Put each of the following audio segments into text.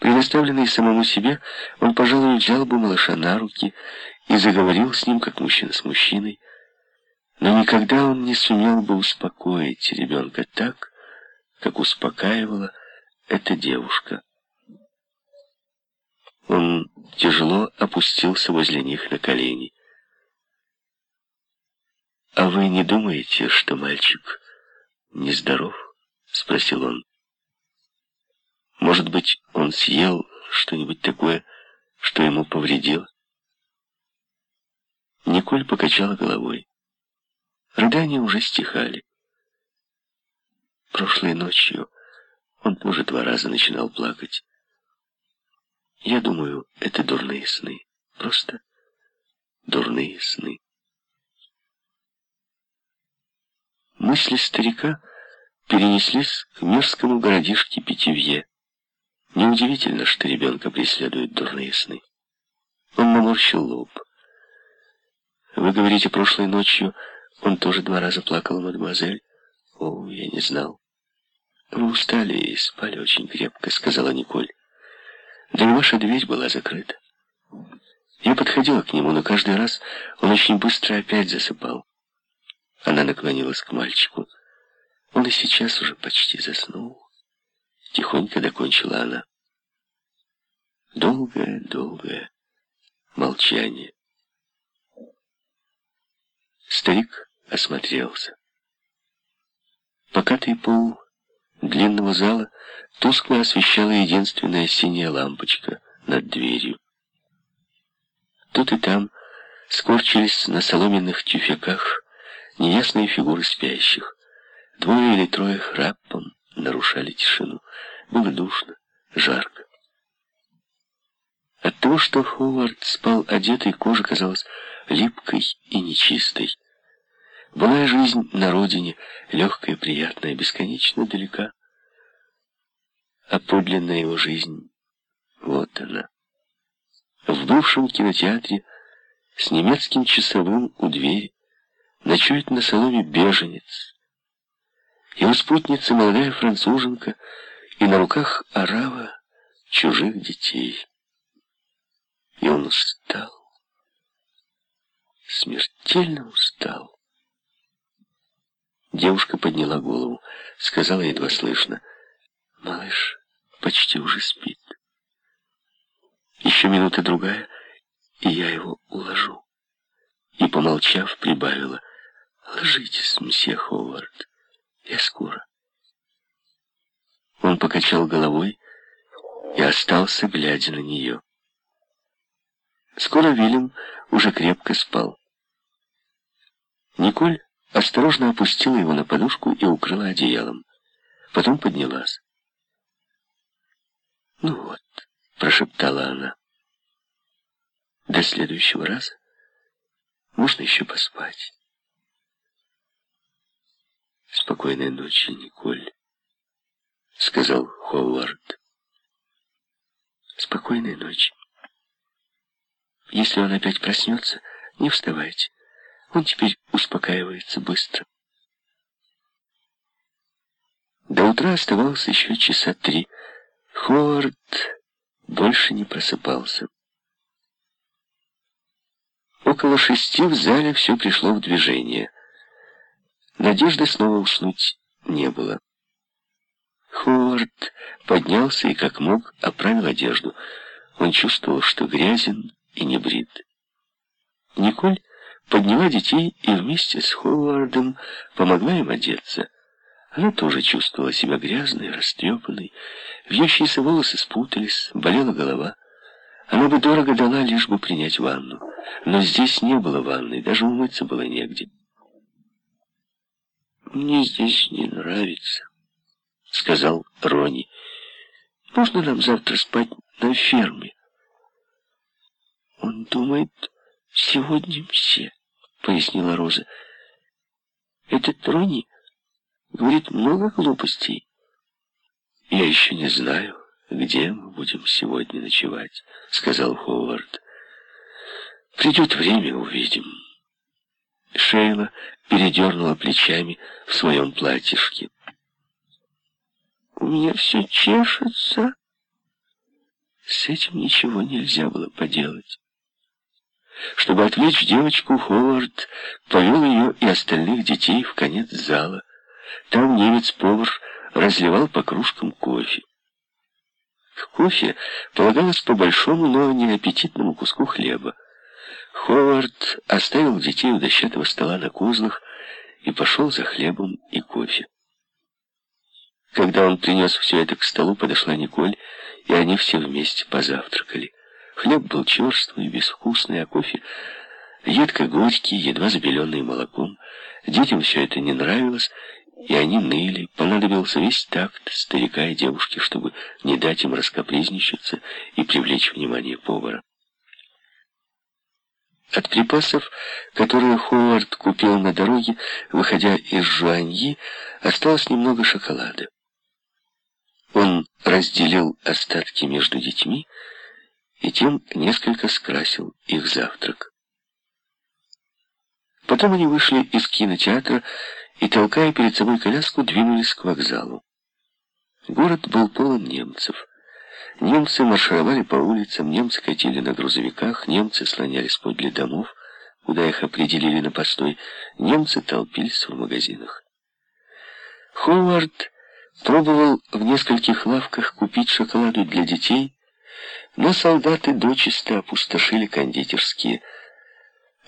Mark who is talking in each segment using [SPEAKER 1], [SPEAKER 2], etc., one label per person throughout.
[SPEAKER 1] Предоставленный самому себе, он, пожалуй, взял бы малыша на руки и заговорил с ним, как мужчина с мужчиной. Но никогда он не сумел бы успокоить ребенка так, как успокаивала эта девушка. Он тяжело опустился возле них на колени. «А вы не думаете, что мальчик нездоров?» — спросил он. Может быть, он съел что-нибудь такое, что ему повредило? Николь покачала головой. Рыдания уже стихали. Прошлой ночью он тоже два раза начинал плакать. Я думаю, это дурные сны. Просто дурные сны. Мысли старика перенеслись к мерзкому городишке Питевье. Неудивительно, что ребенка преследуют дурные сны. Он наморщил лоб. Вы говорите, прошлой ночью он тоже два раза плакал, мадемуазель? О, я не знал. Вы устали и спали очень крепко, сказала Николь. Да и ваша дверь была закрыта. Я подходила к нему, но каждый раз он очень быстро опять засыпал. Она наклонилась к мальчику. Он и сейчас уже почти заснул. Тихонько докончила она. Долгое-долгое молчание. Старик осмотрелся. Покатый пол длинного зала тускло освещала единственная синяя лампочка над дверью. Тут и там скорчились на соломенных тюфяках неясные фигуры спящих. Двое или трое храпом нарушали тишину. Было душно, жарко. От того, что Ховард спал одетый, кожа казалась липкой и нечистой. Былая жизнь на родине, легкая, приятная, бесконечно далека. А подлинная его жизнь, вот она. В бывшем кинотеатре с немецким часовым у двери ночует на соломе беженец, его спутница молодая француженка, и на руках орава чужих детей. И он устал, смертельно устал. Девушка подняла голову, сказала едва слышно, «Малыш почти уже спит. Еще минута другая, и я его уложу». И, помолчав, прибавила, «Ложитесь, мсье Ховард». Я скоро. Он покачал головой и остался, глядя на нее. Скоро Вильям уже крепко спал. Николь осторожно опустила его на подушку и укрыла одеялом. Потом поднялась. «Ну вот», — прошептала она, — «до следующего раза можно еще поспать». «Спокойной ночи, Николь», — сказал Ховард. «Спокойной ночи. Если он опять проснется, не вставайте. Он теперь успокаивается быстро». До утра оставалось еще часа три. Ховард больше не просыпался. Около шести в зале все пришло в движение — Надежды снова уснуть не было. Ховард поднялся и, как мог, оправил одежду. Он чувствовал, что грязен и не брит. Николь подняла детей и вместе с Ховардом помогла им одеться. Она тоже чувствовала себя грязной, растрепанной. Вьющиеся волосы спутались, болела голова. Она бы дорого дала, лишь бы принять ванну. Но здесь не было ванной, даже умыться было негде. «Мне здесь не нравится», — сказал Рони. «Можно нам завтра спать на ферме?» «Он думает, сегодня все», — пояснила Роза. «Этот Рони говорит много глупостей». «Я еще не знаю, где мы будем сегодня ночевать», — сказал Ховард. «Придет время, увидим». Шейла передернула плечами в своем платьишке. «У меня все чешется», С этим ничего нельзя было поделать. Чтобы отвлечь девочку, Ховард повел ее и остальных детей в конец зала. Там немец-повар разливал по кружкам кофе. К кофе полагалось по большому, но неаппетитному куску хлеба. Ховард оставил детей у дощатого стола на козлах и пошел за хлебом и кофе. Когда он принес все это к столу, подошла Николь, и они все вместе позавтракали. Хлеб был черствый, безвкусный, а кофе едко горький, едва забеленный молоком. Детям все это не нравилось, и они ныли. Понадобился весь такт старика и девушки, чтобы не дать им раскопризничаться и привлечь внимание повара. От припасов, которые Ховард купил на дороге, выходя из Жуаньи, осталось немного шоколада. Он разделил остатки между детьми и тем несколько скрасил их завтрак. Потом они вышли из кинотеатра и, толкая перед собой коляску, двинулись к вокзалу. Город был полон немцев. Немцы маршировали по улицам, немцы катили на грузовиках, немцы слонялись подле домов, куда их определили на постой, немцы толпились в магазинах. Ховард пробовал в нескольких лавках купить шоколаду для детей, но солдаты дочисто опустошили кондитерские.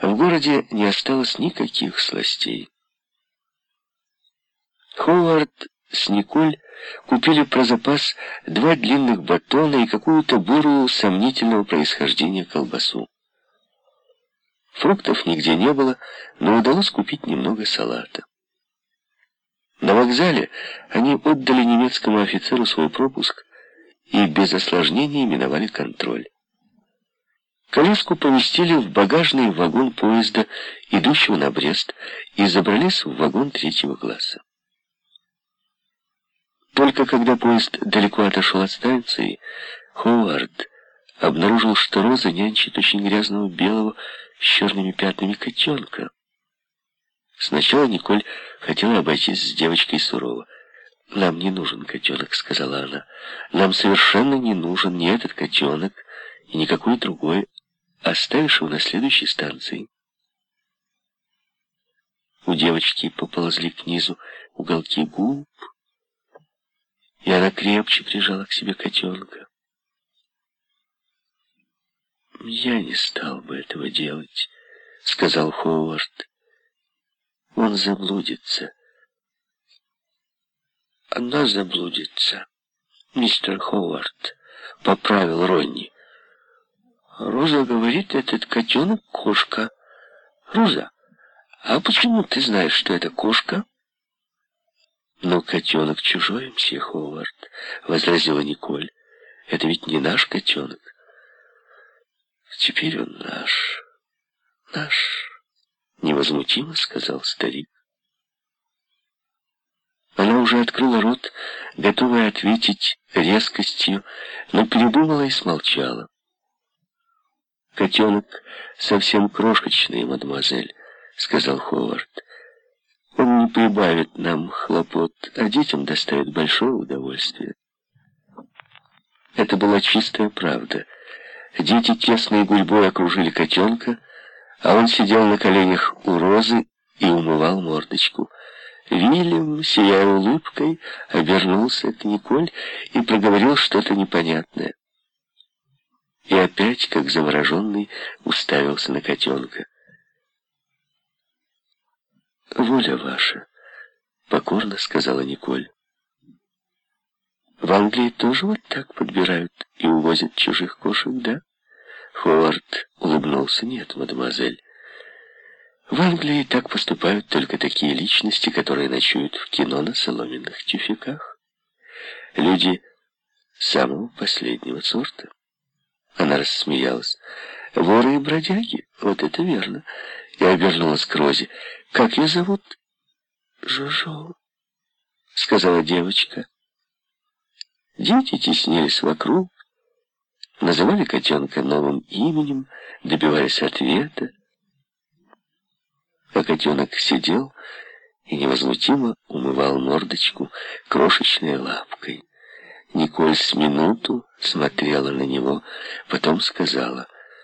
[SPEAKER 1] В городе не осталось никаких сластей. Ховард с Николь купили про запас два длинных батона и какую-то бурую сомнительного происхождения колбасу. Фруктов нигде не было, но удалось купить немного салата. На вокзале они отдали немецкому офицеру свой пропуск и без осложнений миновали контроль. Коляску поместили в багажный вагон поезда, идущего на Брест, и забрались в вагон третьего класса. Только когда поезд далеко отошел от станции, Ховард обнаружил, что Роза нянчит очень грязного белого с черными пятнами котенка. Сначала Николь хотела обойтись с девочкой сурово. «Нам не нужен котенок», — сказала она. «Нам совершенно не нужен ни этот котенок, и никакой другой. Оставишь его на следующей станции». У девочки поползли к низу уголки губ, и она крепче прижала к себе котенка. «Я не стал бы этого делать», — сказал Ховард. «Он заблудится». «Она заблудится», — мистер Ховард поправил Ронни. «Роза говорит, этот котенок — кошка. Роза, а почему ты знаешь, что это кошка?» «Но котенок чужой, мсье Ховард», — возразила Николь. «Это ведь не наш котенок». «Теперь он наш, наш», — невозмутимо сказал старик. Она уже открыла рот, готовая ответить резкостью, но передумала и смолчала. «Котенок совсем крошечный, мадемуазель», — сказал Ховард. Он не прибавит нам хлопот, а детям доставит большое удовольствие. Это была чистая правда. Дети тесной гурьбой окружили котенка, а он сидел на коленях у розы и умывал мордочку. Вильям, сияя улыбкой, обернулся к Николь и проговорил что-то непонятное. И опять, как завороженный, уставился на котенка. «Воля ваша», — покорно сказала Николь. «В Англии тоже вот так подбирают и увозят чужих кошек, да?» Ховард улыбнулся. «Нет, мадемуазель. В Англии так поступают только такие личности, которые ночуют в кино на соломенных тюфяках. Люди самого последнего сорта». Она рассмеялась. «Воры и бродяги, вот это верно». И обернулась к Розе. «Как ее зовут?» «Жужу», — сказала девочка. Дети теснились вокруг, называли котенка новым именем, добиваясь ответа. А котенок сидел и невозмутимо умывал мордочку крошечной лапкой. Николь с минуту смотрела на него, потом сказала —